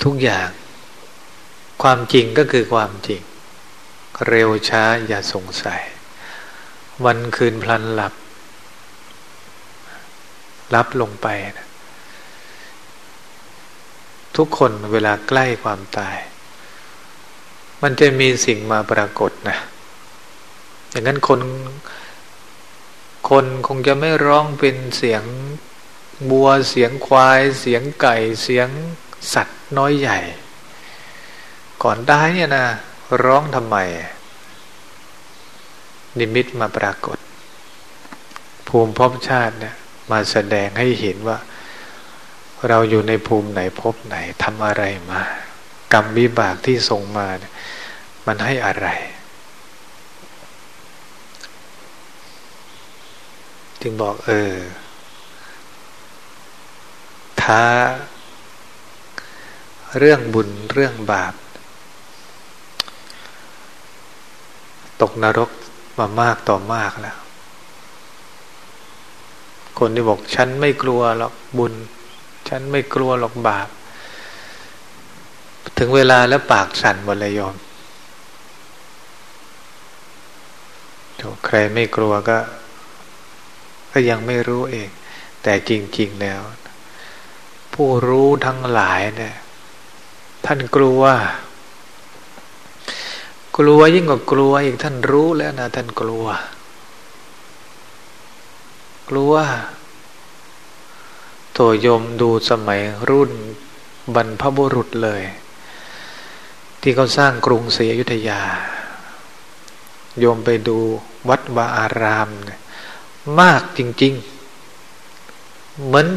ทุกอย่าง ความจริงก็คือความจริง เร็วช้าอย่าสงสัย วันคืนพลันหลับ รับลงไปนะทุกคนเวลาใกล้ความตาย มันจะมีสิ่งมาปรากฏนะอย่างนั้นคน คนคงจะไม่ร้องเป็นเสียง บัวเสียงควาย เสียงไก่เสียงสัตว์น้อยใหญ่ ก่อนได้เนี่ยนะร้องทำไม นิมิตมาปรากฏ ภูมิภพชาติเนี่ยมาแสดงให้เห็นว่า เราอยู่ในภูมิไหนพบไหนทำอะไรมา กรรมวิบากที่ส่งมาเนี่ยมันให้อะไร จึงบอกเออ ท้า เรื่องบุญเรื่องบาป ตกนรกมามากต่อมากแล้ว คนที่บอกฉันไม่กลัวหรอกบุญ ฉันไม่กลัวหรอกบาป ถึงเวลาแล้วปากสั่นหมดเลยยอมใครไม่กลัวก็ ก็ยังไม่รู้เอง แต่จริง ๆ แล้ว ผู้รู้ทั้งหลายเนี่ยท่านกลัว กลัวยิ่งกว่ากลัวอีกท่านรู้แล้วนะท่านกลัว กลัวตัวยมดูสมัยรุ่นบรรพบุรุษเลย ที่เขาสร้างกรุงศรีอยุธยา โยมไปดูวัดวาอารามเนี่ยมากจริง ๆ เหมือน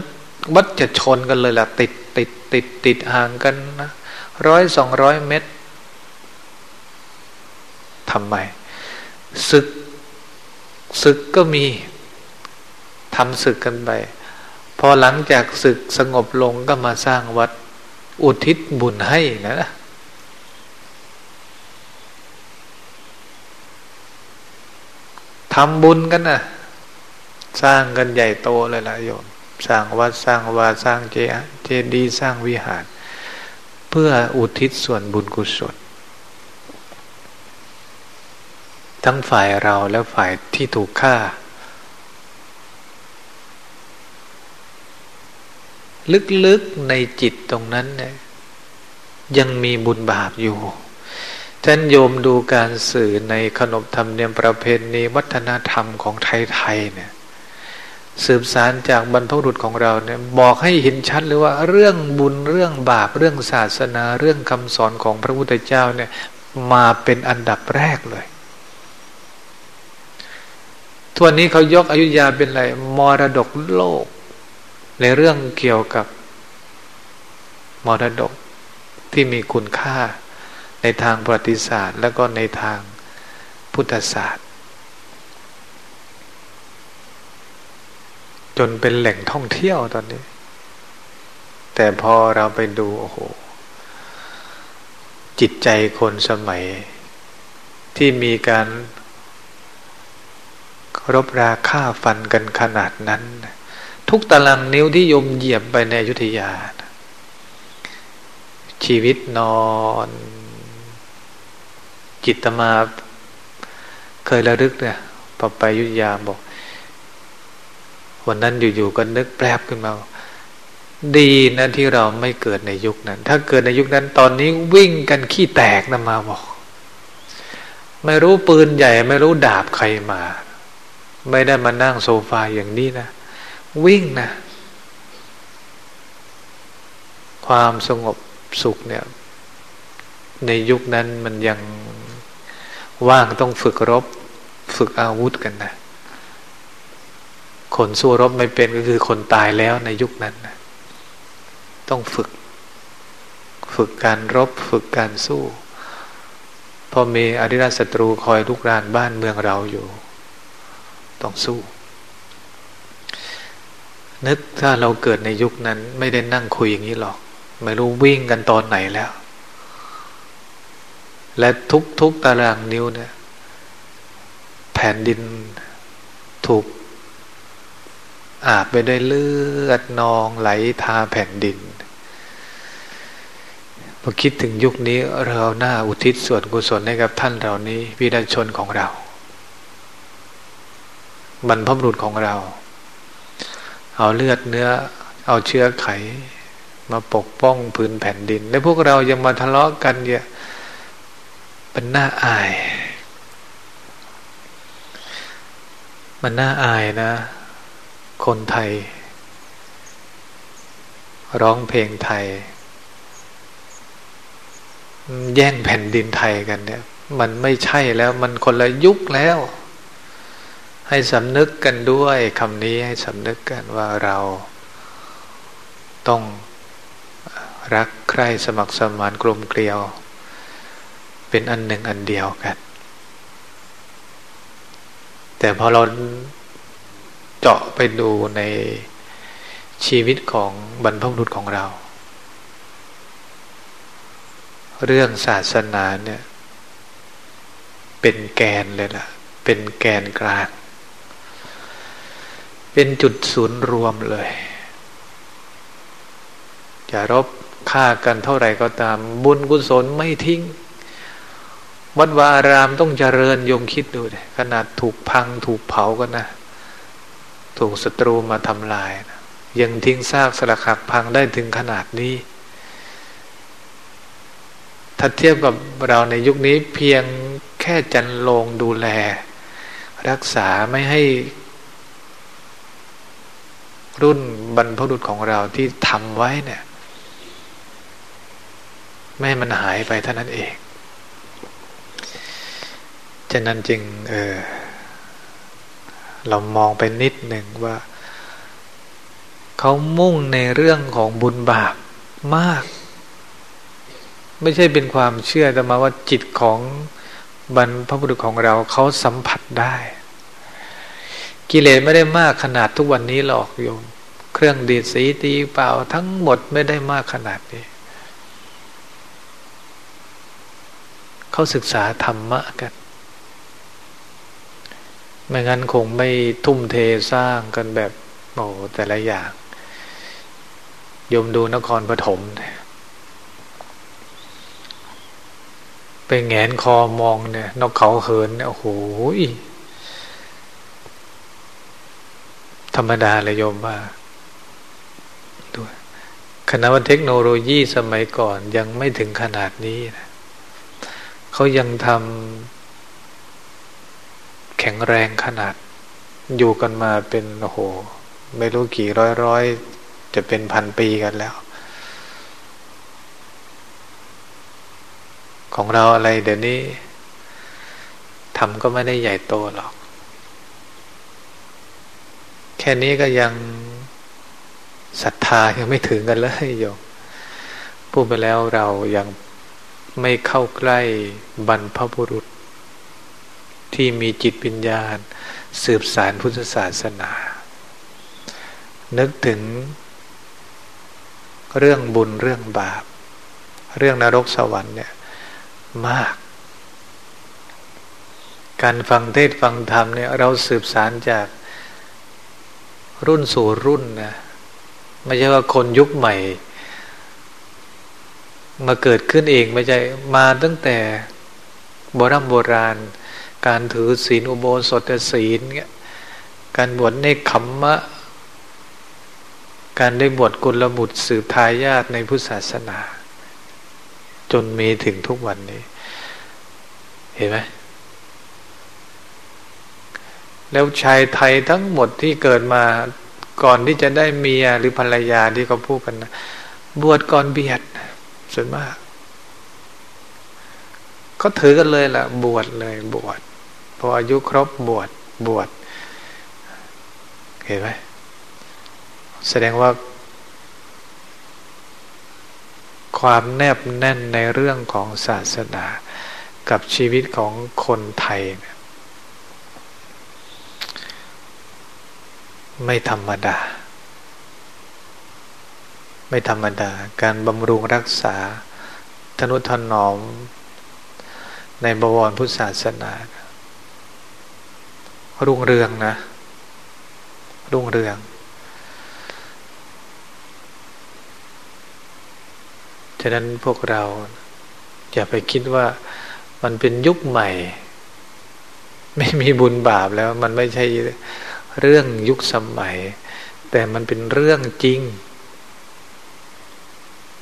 วัดจะชนกันเลยล่ะ ติดติดติดติดห่างกันนะร้อยสองร้อยเมตรทำไมศึกศึกก็มีทำศึกกันไป พอหลังจากศึกสงบลงก็มาสร้างวัด อุทิศบุญให้นะทำบุญกันนะสร้างกันใหญ่โตเลยล่ะโยม สร้างวัดสร้างวาสร้างเจเจดีสร้างวิหาร เพื่ออุทิศส่วนบุญกุศล ทั้งฝ่ายเราและฝ่ายที่ถูกฆ่า ลึกๆในจิตตรงนั้นเนี่ยยังมีบุญบาปอยู่ท่านโยมดูการสื่อในขนบธรรมเนียมประเพณีวัฒนธรรมของไทยๆเนี่ย สืบสารจากบรรพบุรุษของเราเนี่ยบอกให้เห็นชัดเลยว่าเรื่องบุญเรื่องบาปเรื่องศาสนาเรื่องคำสอนของพระพุทธเจ้าเนี่ยมาเป็นอันดับแรกเลยทวนนี้เขายกอยุธยาเป็นอะไรมรดกโลก ในเรื่องเกี่ยวกับมรดกที่มีคุณค่าในทางประวัติศาสตร์ แล้วก็ในทางพุทธศาสตร์ จนเป็นแหล่งท่องเที่ยวตอนนี้ แต่พอเราไปดูโอ้โห จิตใจคนสมัย ที่มีการรบราฆ่าฟันกันขนาดนั้น ทุกตารางนิ้วที่ยมเหยียบไปในอยุธยา ชีวิตนอน จิตมาเคยระลึกเนี่ยพอไปยุธยาบอก วันนั้นอยู่ๆก็นึกแปลบขึ้นมา ดีนะที่เราไม่เกิดในยุคนั้น ถ้าเกิดในยุคนั้นตอนนี้วิ่งกันขี้แตกนะมาบอก ไม่รู้ปืนใหญ่ ไม่รู้ดาบใครมา ไม่ได้มานั่งโซฟาอย่างนี้นะ วิ่งนะ ความสงบสุขเนี่ย ในยุคนั้นมันยังว่างต้องฝึกรบ ฝึกอาวุธกันนะ คนสู้รบไม่เป็นก็คือคนตายแล้วในยุคนั้นนะต้องฝึก ฝึกการรบ ฝึกการสู้พอมีอริราศัตรูคอยลุกรานบ้านเมืองเราอยู่ ต้องสู้ นึกถ้าเราเกิดในยุคนั้น ไม่ได้นั่งคุยอย่างนี้หรอก ไม่รู้วิ่งกันตอนไหนแล้ว และทุกทุกตารางนิ้วเนี่ย แผ่นดินถูก อาบไปด้วยเลือดนองไหลทาแผ่นดินพอคิดถึงยุคนี้เราหน้าอุทิศส่วนกุศลให้กับท่านเหล่านี้วิญชนของเราบรรพบุรุษของเรา เอาเลือดเนื้อ เอาเชื้อไข มาปกป้องพื้นแผ่นดิน และพวกเรายังมาทะเลาะกันเนี่ยเป็นหน้าอาย มันน่าอายนะ คนไทย ร้องเพลงไทย แย่งแผ่นดินไทยกันเนี่ย มันไม่ใช่แล้วมันคนละยุคแล้ว ให้สำนึกกันด้วยคำนี้ให้สำนึกกันว่าเราต้องรักใคร่สมัครสมานกลมเกลียว เป็นอันหนึ่งอันเดียวกัน แต่พอเรา เจาะไปดูในชีวิตของบรรพบุรุษของเรา เรื่องศาสนาเนี่ย เป็นแกนเลยล่ะ เป็นแกนกลาง เป็นจุดศูนย์รวมเลยจะรบฆ่ากันเท่าไหร่ก็ตาม บุญกุศลไม่ทิ้ง วัดวารามต้องเจริญยมคิดดูเลยขนาดถูกพังถูกเผากันนะ ถูกศัตรูมาทำลายนะยังทิ้งซากสลักหักพังได้ถึงขนาดนี้ ถ้าเทียบกับเราในยุคนี้เพียงแค่จันลงดูแล รักษาไม่ให้ รุ่นบรรพบุรุษของเราที่ทำไว้เนี่ย ไม่ให้มันหายไปเท่านั้นเอง ฉะนั้นจริงเออ เรามองไปนิดหนึ่งว่าเขามุ่งในเรื่องของบุญบาปมาก ไม่ใช่เป็นความเชื่อแต่มาว่าจิตของบรรพบุรุษของเราเขาสัมผัสได้ กิเลสไม่ได้มากขนาดทุกวันนี้หรอกโยม เครื่องดีดสีตีเปล่าทั้งหมดไม่ได้มากขนาดนี้ เขาศึกษาธรรมะกัน ไม่งั้นคงไม่ทุ่มเทสร้างกันแบบโอ้แต่ละอย่างยมดูนครปฐมเนี่ยไปแงนคอมองเนี่ย นกเขาเหินเนี่ยโอ้โหธรรมดาเลยโยมว่าด้วยคณะวัฒเทคโนโลยีสมัยก่อนยังไม่ถึงขนาดนี้นะเขายังทำ แข็งแรงขนาด อยู่กันมาเป็นโอ้โห ไม่รู้กี่ร้อยร้อยจะเป็นพันปีกันแล้ว ของเราอะไรเดี๋ยวนี้ทำก็ไม่ได้ใหญ่โตหรอก แค่นี้ก็ยังศรัทธายังไม่ถึงกันเลยโยมพูดไปแล้วเรายังไม่เข้าใกล้บรรพบุรุษ ที่มีจิตวิญญาณสืบสารพุทธศาสนา นึกถึงเรื่องบุญเรื่องบาป เรื่องนรกสวรรค์เนี่ยมาก การฟังเทศฟังธรรมเนี่ยเราสืบสารจากรุ่นสู่รุ่นนะไม่ใช่ว่าคนยุคใหม่ มาเกิดขึ้นเองไม่ใช่มาตั้งแต่โบราณโบราณ การถือศีลอุโบสถศีลเนี่ยการบวชในขมมะ การได้บวชกุลบุตรสืบทายาทในพุทธศาสนา จนมีถึงทุกวันนี้ เห็นไหมแล้วชายไทยทั้งหมดที่เกิดมาก่อนที่จะได้เมียหรือภรรยาที่เขาพูดกันนะบวชก่อนเบียดส่วนมาก ก็ถือกันเลยล่ะ บวชเลยบวช ออายุครบบวชบวชเห็นไหมแสดงว่า ความแนบแน่นในเรื่องของศาสนา กับชีวิตของคนไทย ไม่ธรรมดา ไม่ธรรมดา การบำรุงรักษาทนุถนอมในบวรพุทธศาสนา รุ่งเรืองนะ รุ่งเรือง ฉะนั้นพวกเรา อย่าไปคิดว่ามันเป็นยุคใหม่ ไม่มีบุญบาปแล้ว มันไม่ใช่เรื่องยุคสมัย แต่มันเป็นเรื่องจริง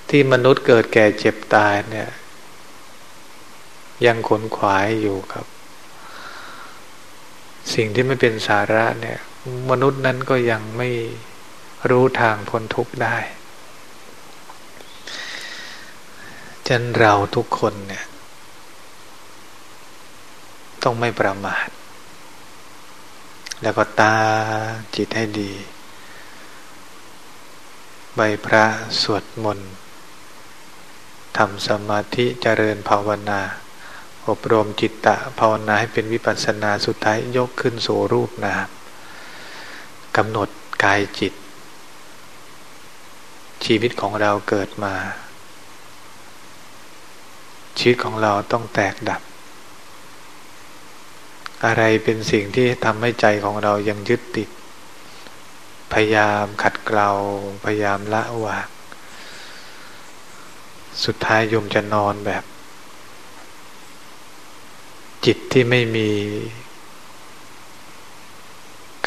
ที่มนุษย์เกิดแก่เจ็บตายเนี่ย ยังขนขวายอยู่ครับ สิ่งที่ไม่เป็นสาระเนี่ย มนุษย์นั้นก็ยังไม่รู้ทางพ้นทุกข์ได้ฉันเราทุกคนเนี่ย ต้องไม่ประมาท แล้วก็ตาจิตให้ดี ใบพระสวดมนต์ทำสมาธิเจริญภาวนา อบรมจิตตะภาวนาให้เป็นวิปัสสนาสุดท้ายยกขึ้นสู่รูปนามกำหนดกายจิต ชีวิตของเราเกิดมา ชีวิตของเราต้องแตกดับ อะไรเป็นสิ่งที่ทำให้ใจของเรายังยึดติด พยายามขัดเกลาพยายามละวางสุดท้ายโยมจะนอนแบบ จิตที่ไม่มี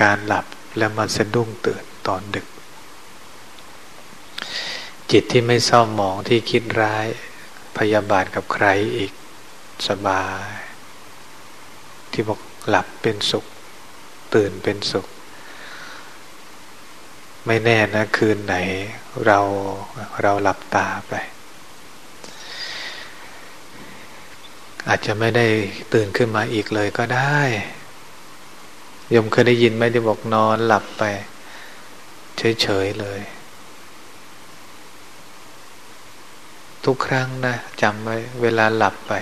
การหลับแล้วมาสะดุ้งตื่นตอนดึก จิตที่ไม่เศร้าหมองที่คิดร้ายพยาบาทกับใครอีกสบาย ที่บอกหลับเป็นสุข ตื่นเป็นสุข ไม่แน่นะคืนไหน เราเราหลับตาไป อาจจะไม่ได้ตื่นขึ้นมาอีกเลยก็ได้ยมเคยได้ยินไหมที่บอกนอนหลับไป เฉยๆเลย ทุกครั้งนะจำไว้เวลาหลับไป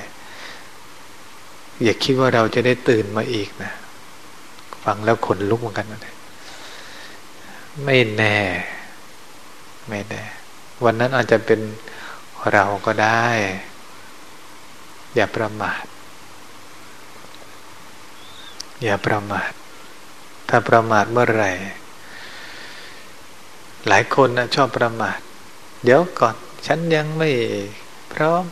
อย่าคิดว่าเราจะได้ตื่นมาอีกนะ ฟังแล้วขนลุกเหมือนกันนะไม่แน่ ไม่แน่ วันนั้นอาจจะเป็นเราก็ได้ อย่าประมาท อย่าประมาท ถ้าประมาทเมื่อไหร่ หลายคนนะชอบประมาท เดี๋ยวก่อน ฉันยังไม่พร้อม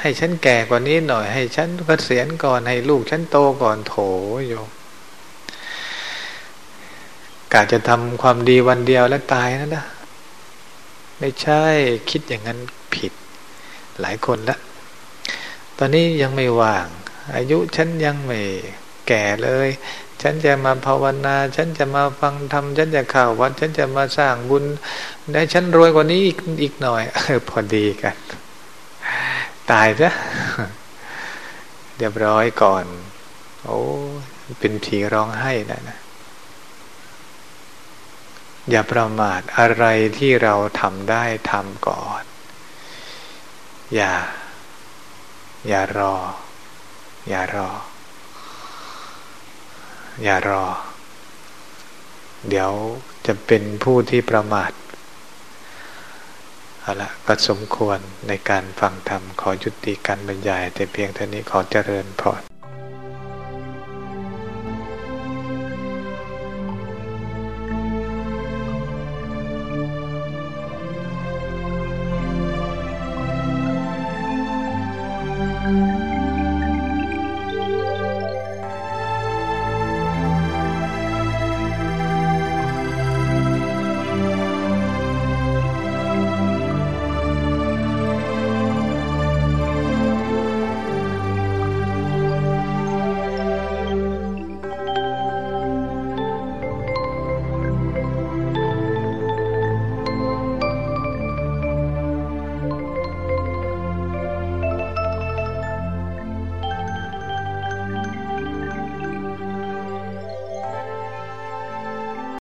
ให้ฉันแก่กว่านี้หน่อย ให้ฉันเกษียณก่อน ให้ลูกฉันโตก่อนโถโยมกาจะทำความดีวันเดียวแล้วตายนะนะไม่ใช่คิดอย่างนั้นผิด หลายคนละ ตอนนี้ยังไม่ว่าง อายุฉันยังไม่แก่เลย ฉันจะมาภาวนา ฉันจะมาฟังธรรม ฉันจะข่าววัด ฉันจะมาสร้างบุญ ได้ฉันรวยกว่านี้อีกอีกหน่อยออพอดีกัน ตายซะเรียบร้อยก่อน โอ้เป็นผีร้องไห้นะนะอย่าประมาทอะไรที่เราทำได้ทำก่อน อย่า อย่ารอ อย่ารอ อย่ารอ เดี๋ยวจะเป็นผู้ที่ประมาทเอาละก็สมควรในการฟังธรรมขอยุติการบรรยาย แต่เพียงเท่านี้ขอเจริญพร